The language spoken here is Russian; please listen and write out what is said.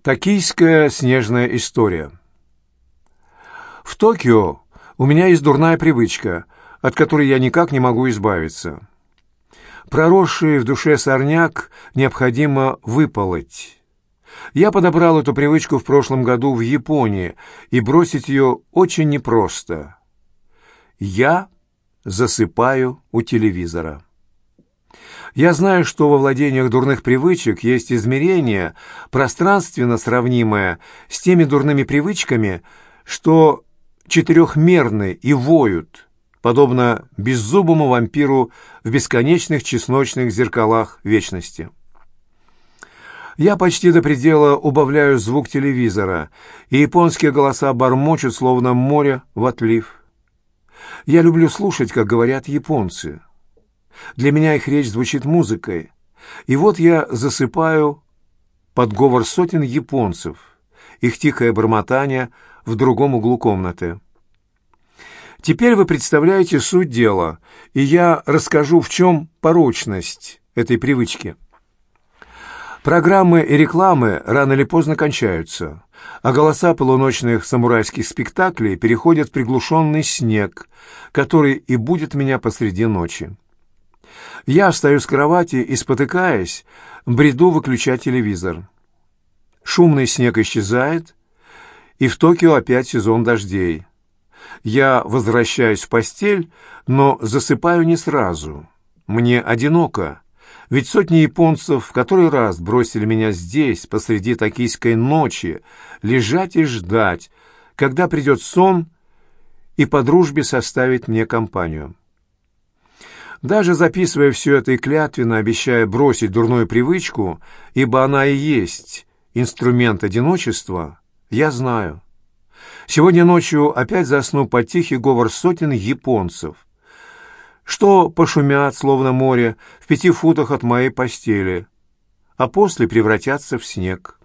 Токийская снежная история. В Токио у меня есть дурная привычка, от которой я никак не могу избавиться. Проросший в душе сорняк необходимо выполоть. Я подобрал эту привычку в прошлом году в Японии, и бросить ее очень непросто. Я засыпаю у телевизора. Я знаю, что во владениях дурных привычек есть измерение, пространственно сравнимое с теми дурными привычками, что четырехмерны и воют, подобно беззубому вампиру в бесконечных чесночных зеркалах вечности. Я почти до предела убавляю звук телевизора, и японские голоса бормочут, словно море в отлив. Я люблю слушать, как говорят японцы. Для меня их речь звучит музыкой. И вот я засыпаю под говор сотен японцев, их тихое бормотание в другом углу комнаты. Теперь вы представляете суть дела, и я расскажу, в чем порочность этой привычки. Программы и рекламы рано или поздно кончаются, а голоса полуночных самурайских спектаклей переходят в приглушенный снег, который и будет меня посреди ночи. Я встаю с кровати и, спотыкаясь, бреду выключать телевизор. Шумный снег исчезает, и в Токио опять сезон дождей. Я возвращаюсь в постель, но засыпаю не сразу. Мне одиноко, ведь сотни японцев в который раз бросили меня здесь, посреди токийской ночи, лежать и ждать, когда придет сон и по дружбе составить мне компанию. Даже записывая все это и клятвенно обещая бросить дурную привычку, ибо она и есть инструмент одиночества, я знаю. Сегодня ночью опять засну под тихий говор сотен японцев, что пошумят, словно море, в пяти футах от моей постели, а после превратятся в снег.